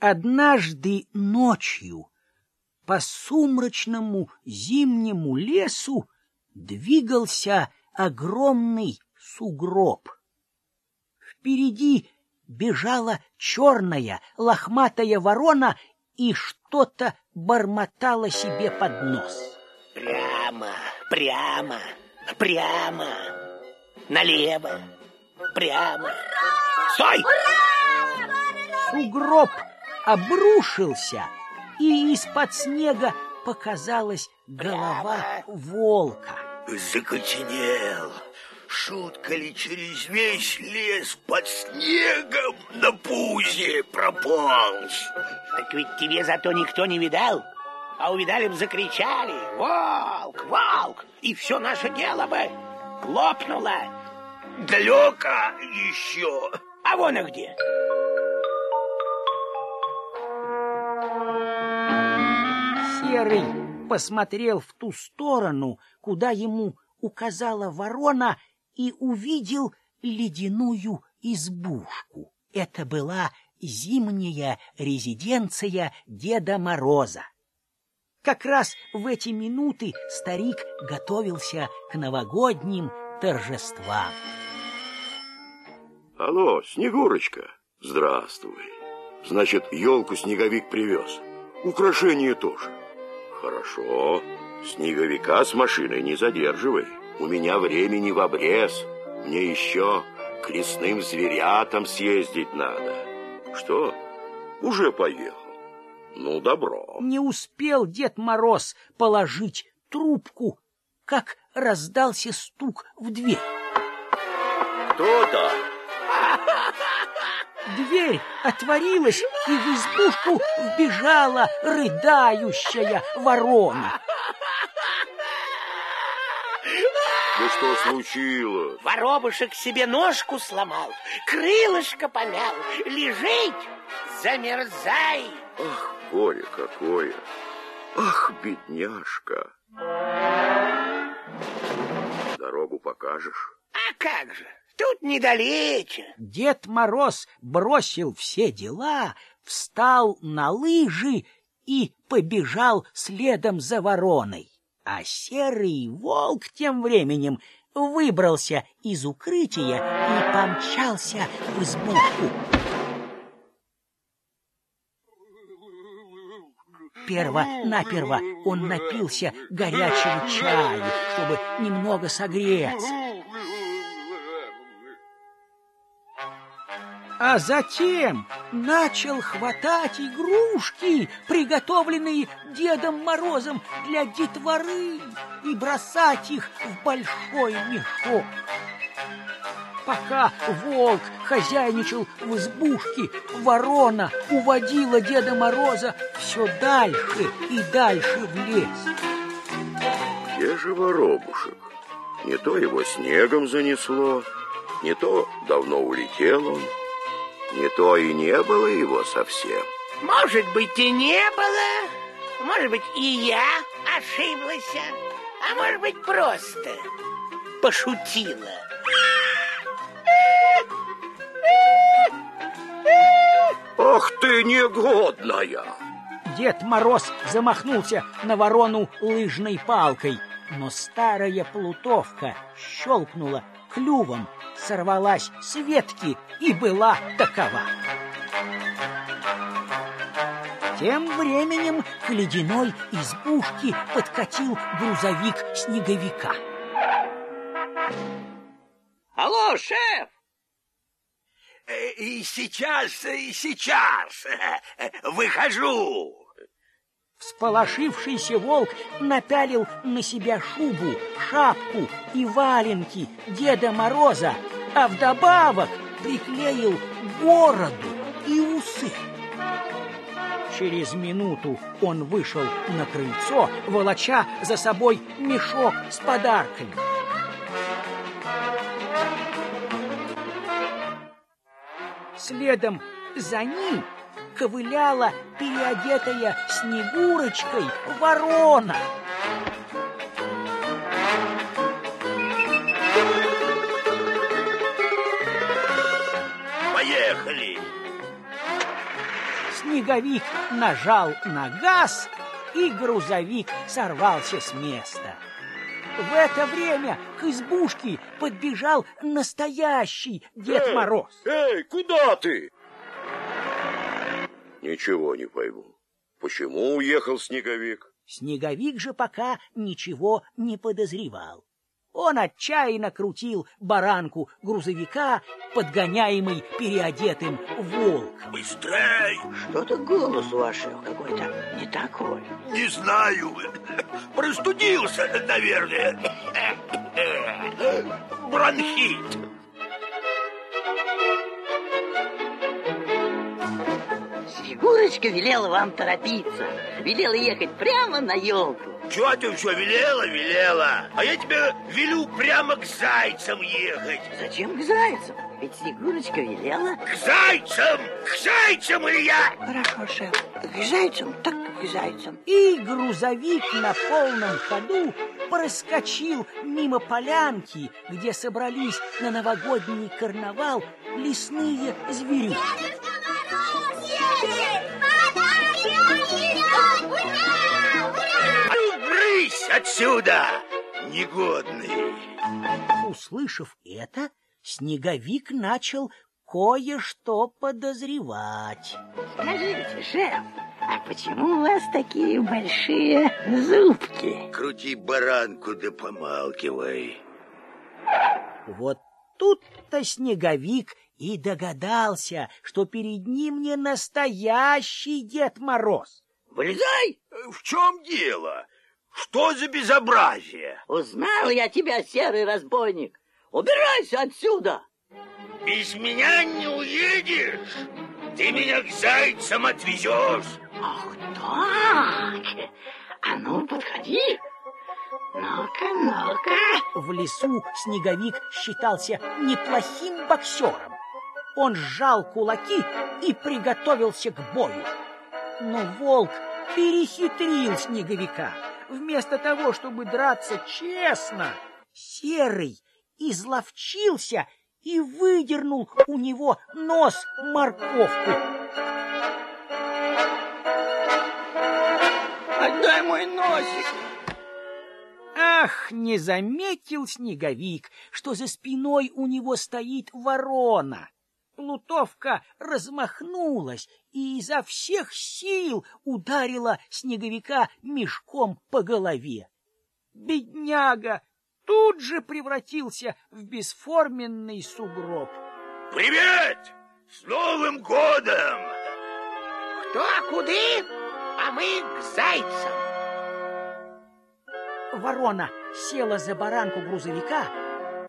Однажды ночью по сумрачному зимнему лесу двигался огромный сугроб. Впереди бежала черная лохматая ворона и что-то бормотала себе под нос. Прямо, прямо, прямо, налево, прямо. Стой! Сугроб обрушился, и из-под снега показалась голова волка. Закоченел. Шутка ли через весь лес под снегом на пузе прополз? Так ведь тебе зато никто не видал. А увидали бы закричали «Волк! Волк!» И все наше дело бы лопнуло. Далеко еще. А вон и где. Серый посмотрел в ту сторону, куда ему указала ворона, и увидел ледяную избушку. Это была зимняя резиденция Деда Мороза. Как раз в эти минуты старик готовился к новогодним торжествам. Алло, Снегурочка, здравствуй. Значит, елку снеговик привез. Украшения тоже. Хорошо. Снеговика с машиной не задерживай. У меня времени в обрез. Мне еще к лесным зверятам съездить надо. Что? Уже поехал? Ну, добро. Не успел Дед Мороз положить трубку, как раздался стук в дверь. Кто-то? Дверь отворилась, и в избушку вбежала рыдающая ворона. Да что случилось? Воробушек себе ножку сломал, крылышко помял. Лежить, замерзай. Ах, горе какое! Ах, бедняжка! Дорогу покажешь? А как же, тут недалече. Дед Мороз бросил все дела, встал на лыжи и побежал следом за вороной. А серый волк тем временем выбрался из укрытия и помчался в избушку. Перво-наперво он напился горячего чая, чтобы немного согреться. А затем начал хватать игрушки, приготовленные Дедом Морозом для детворы, и бросать их в большой мешок. Пока волк хозяйничал в избушке, ворона уводила Деда Мороза все дальше и дальше в лес. Где же воробушек? Не то его снегом занесло, не то давно улетел он. Не то и не было его совсем. Может быть, и не было. Может быть, и я ошиблась. А может быть, просто пошутила. Ах ты негодная! Дед Мороз замахнулся на ворону лыжной палкой, но старая плутовка щелкнула клювом, сорвалась с ветки и была такова. Тем временем к ледяной избушке подкатил грузовик снеговика. Алло, шеф! Э, и сейчас, и сейчас выхожу. Всполошившийся волк напялил на себя шубу, шапку и валенки Деда Мороза, а вдобавок приклеил бороду и усы. Через минуту он вышел на крыльцо, волоча за собой мешок с подарками. Следом за ним ковыляла переодетая Снегурочкой ворона. Поехали! Снеговик нажал на газ, и грузовик сорвался с места. В это время к избушке подбежал настоящий Дед эй, Мороз. Эй, куда ты? Ничего не пойму. Почему уехал снеговик? Снеговик же пока ничего не подозревал. Он отчаянно крутил баранку грузовика, подгоняемый переодетым волком. Быстрей! Что-то голос ваш какой-то не такой. Не знаю. Простудился, наверное. Бронхит. Снегурочка велела вам торопиться. Велела ехать прямо на елку. Чего ты все велела, велела? А я тебе велю прямо к зайцам ехать. Зачем к зайцам? Ведь Снегурочка велела. К зайцам! К зайцам, Илья! Хорошо, шеф. К зайцам, так к зайцам. И грузовик на полном ходу проскочил мимо полянки, где собрались на новогодний карнавал лесные зверюги. А ну, брысь отсюда, негодный! Услышав это, снеговик начал кое-что подозревать. Скажите, шеф, а почему у вас такие большие зубки? Крути баранку да помалкивай. Вот тут-то снеговик и догадался, что перед ним не настоящий Дед Мороз. Вылезай! В чем дело? Что за безобразие? Узнал я тебя, серый разбойник. Убирайся отсюда! Без меня не уедешь. Ты меня к зайцам отвезешь. Ах так! А ну, подходи. Ну-ка, ну-ка. В лесу снеговик считался неплохим боксером. Он сжал кулаки и приготовился к бою. Но волк перехитрил снеговика. Вместо того, чтобы драться честно, серый изловчился и выдернул у него нос морковку. Отдай мой носик. Ах, не заметил снеговик, что за спиной у него стоит ворона. Плутовка размахнулась и изо всех сил ударила снеговика мешком по голове. Бедняга тут же превратился в бесформенный сугроб. Привет! С Новым годом! Кто куды, а мы к зайцам. Ворона села за баранку грузовика,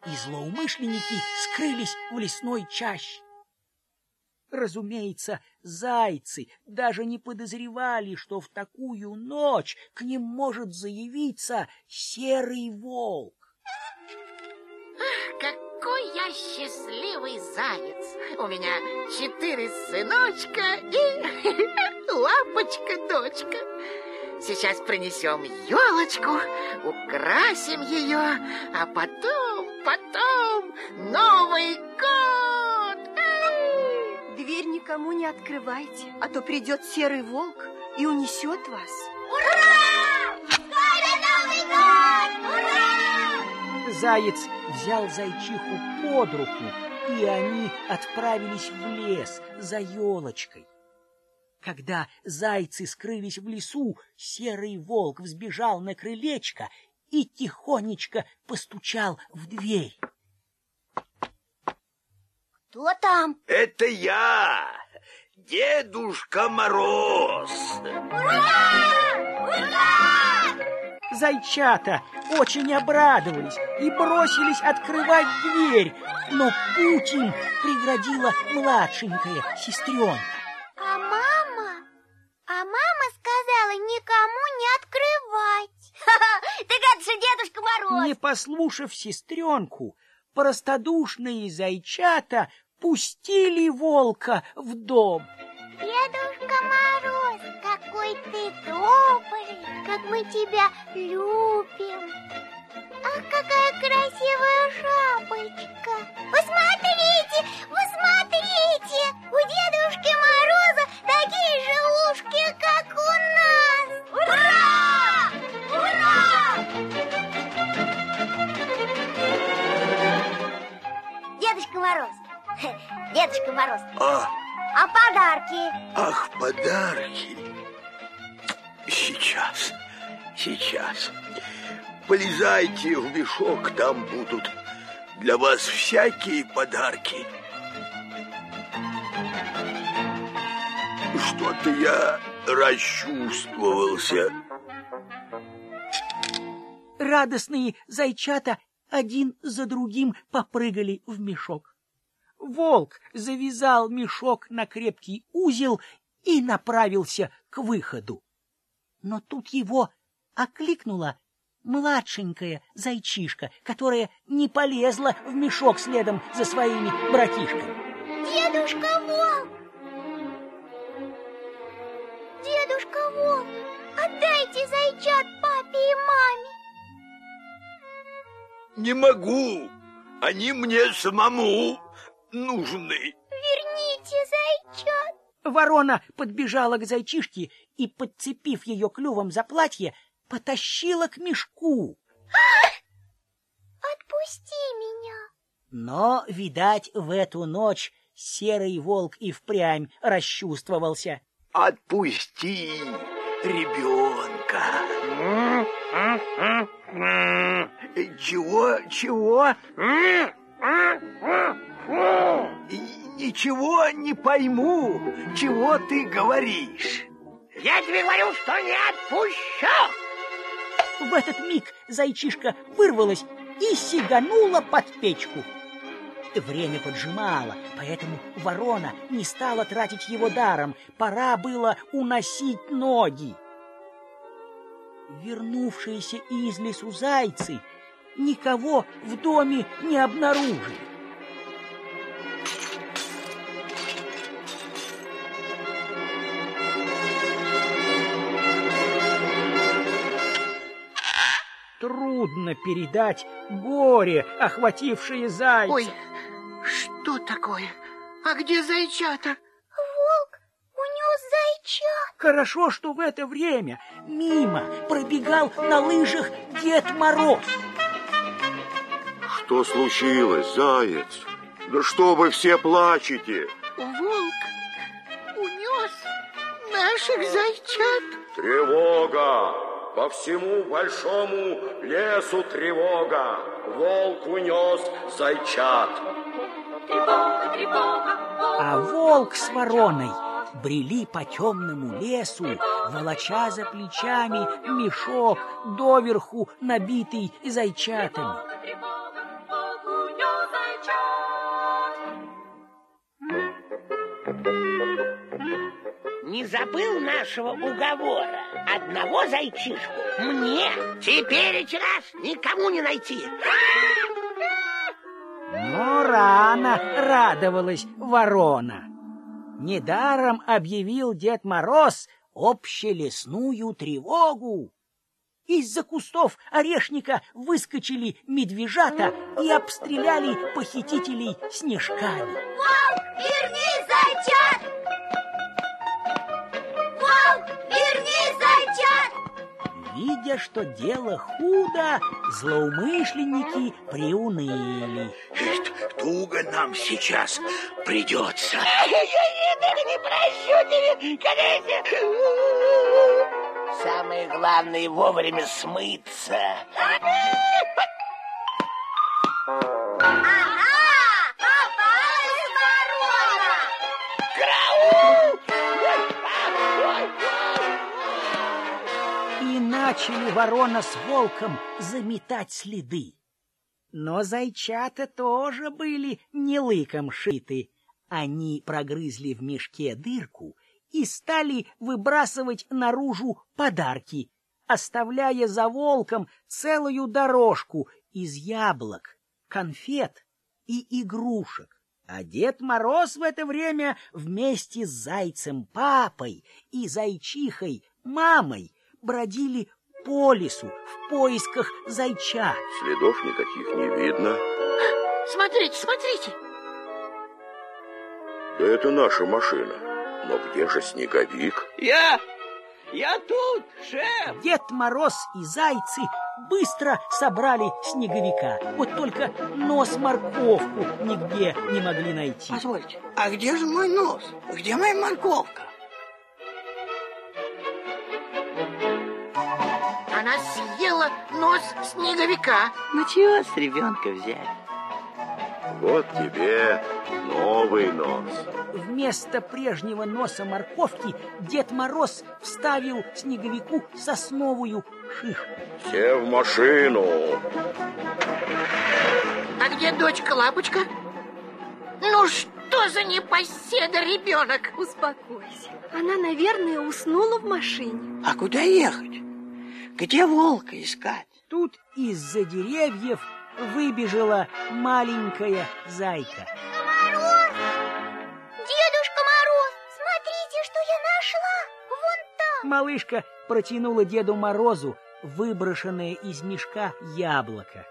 и злоумышленники скрылись в лесной чаще. Разумеется, зайцы даже не подозревали, что в такую ночь к ним может заявиться серый волк. Какой я счастливый заяц! У меня четыре сыночка и лапочка-дочка. Сейчас принесем елочку, украсим ее, а потом, потом Новый год! Никому не открывайте, а то придет серый волк и унесет вас. Ура! Скоро Новый год! Ура! Заяц взял зайчиху под руку, и они отправились в лес за елочкой. Когда зайцы скрылись в лесу, серый волк взбежал на крылечко и тихонечко постучал в дверь. Кто там? Это я, Дедушка Мороз. Зайчата очень обрадовались и бросились открывать дверь, но путь им преградила младшенькая сестренка. А мама? А мама сказала никому не открывать. Ты как же Дедушка Мороз? Не послушав сестренку, простодушные зайчата пустили волка в дом. Дедушка Мороз, какой ты добрый, как мы тебя любим. Ах, какая красивая шапочка. Посмотрите, посмотрите, у Дедушки Мороза такие же Дедушка Мороз. А? А подарки? Ах, подарки. Сейчас, сейчас. Полезайте в мешок, там будут для вас всякие подарки. Что-то я расчувствовался. Радостные зайчата один за другим попрыгали в мешок. Волк завязал мешок на крепкий узел и направился к выходу. Но тут его окликнула младшенькая зайчишка, которая не полезла в мешок следом за своими братишками. Дедушка Волк! Дедушка Волк, отдайте зайчат папе и маме. Не могу. Они мне самому нужны. Верните зайчат. Ворона подбежала к зайчишке и, подцепив ее клювом за платье, потащила к мешку. Отпусти меня. Но, видать, в эту ночь серый волк и впрямь расчувствовался. Отпусти ребенка. Чего, чего? Ничего не пойму, чего ты говоришь. Я тебе говорю, что не отпущу. В этот миг зайчишка вырвалась и сиганула под печку. Время поджимало, поэтому ворона не стала тратить его даром. Пора было уносить ноги. Вернувшиеся из лесу зайцы никого в доме не обнаружили. Трудно передать горе, охватившее зайца. Ой, что такое? А где зайчата? Волк унес зайчат. Хорошо, что в это время мимо пробегал на лыжах Дед Мороз. Что случилось, заяц? Да что вы все плачете? Волк унес наших зайчат. Тревога! По всему большому лесу тревога! Волк унес зайчат! А волк с вороной брели по темному лесу, волоча за плечами мешок, доверху набитый зайчатами. Забыл нашего уговора? Одного зайчишку мне теперь раз никому не найти. Но рано радовалась ворона. Недаром объявил Дед Мороз общелесную тревогу. Из-за кустов орешника выскочили медвежата и обстреляли похитителей снежками. Волк, верни Видя, что дело худо, злоумышленники приуныли. Туго нам сейчас придется. не прощу тебе, конечно. Самое главное вовремя смыться. Начали ворона с волком заметать следы. Но зайчата тоже были не лыком шиты. Они прогрызли в мешке дырку и стали выбрасывать наружу подарки, оставляя за волком целую дорожку из яблок, конфет и игрушек. А Дед Мороз в это время вместе с зайцем папой и зайчихой мамой бродили по лесу в поисках зайчат. Следов никаких не видно. Смотрите, смотрите. Да это наша машина. Но где же снеговик? Я, я тут, шеф. Дед Мороз и зайцы быстро собрали снеговика. Вот только нос-морковку нигде не могли найти. Позвольте, а где же мой нос? Где моя морковка? Съела нос снеговика. Ну чего с ребенка взять? Вот тебе новый нос. Вместо прежнего носа морковки Дед Мороз вставил снеговику сосновую шишку. Все в машину. А где дочка Лапочка? Ну что за непоседа ребенок? Успокойся. Она, наверное, уснула в машине. А куда ехать? Где волка искать? Тут из-за деревьев выбежала маленькая зайка. Мороз! Дедушка Мороз, смотрите, что я нашла! Вон там! Малышка протянула Деду Морозу выброшенное из мешка яблоко.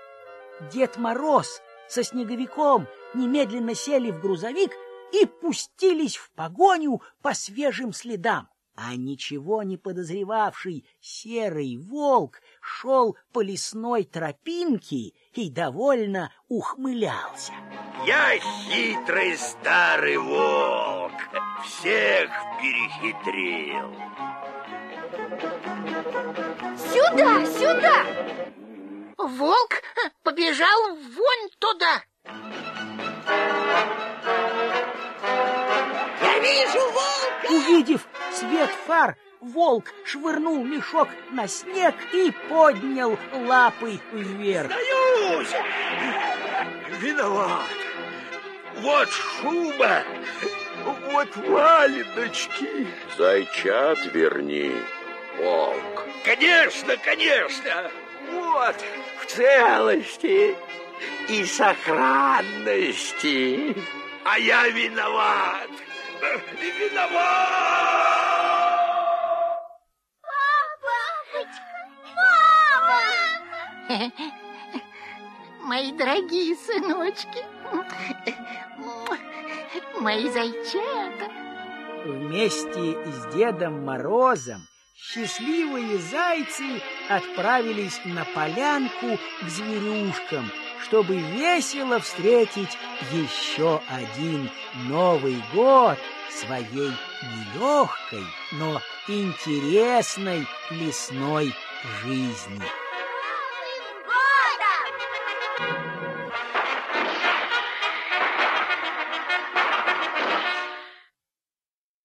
Дед Мороз со снеговиком немедленно сели в грузовик и пустились в погоню по свежим следам. А ничего не подозревавший серый волк шел по лесной тропинке и довольно ухмылялся. Я хитрый старый волк. Всех перехитрил. Сюда, сюда! Волк побежал вон туда. Я вижу волка! Увидев свет фар, волк швырнул мешок на снег и поднял лапы вверх. Сдаюсь! Виноват. Вот шуба, вот валеночки. Зайчат верни, волк. Конечно, конечно. Вот, в целости и сохранности. А я виноват. Виноват! Папочка! Мои дорогие сыночки, мои зайчата. Вместе с Дедом Морозом счастливые зайцы отправились на полянку к зверюшкам, чтобы весело встретить еще один Новый год своей нелегкой, но интересной лесной жизни.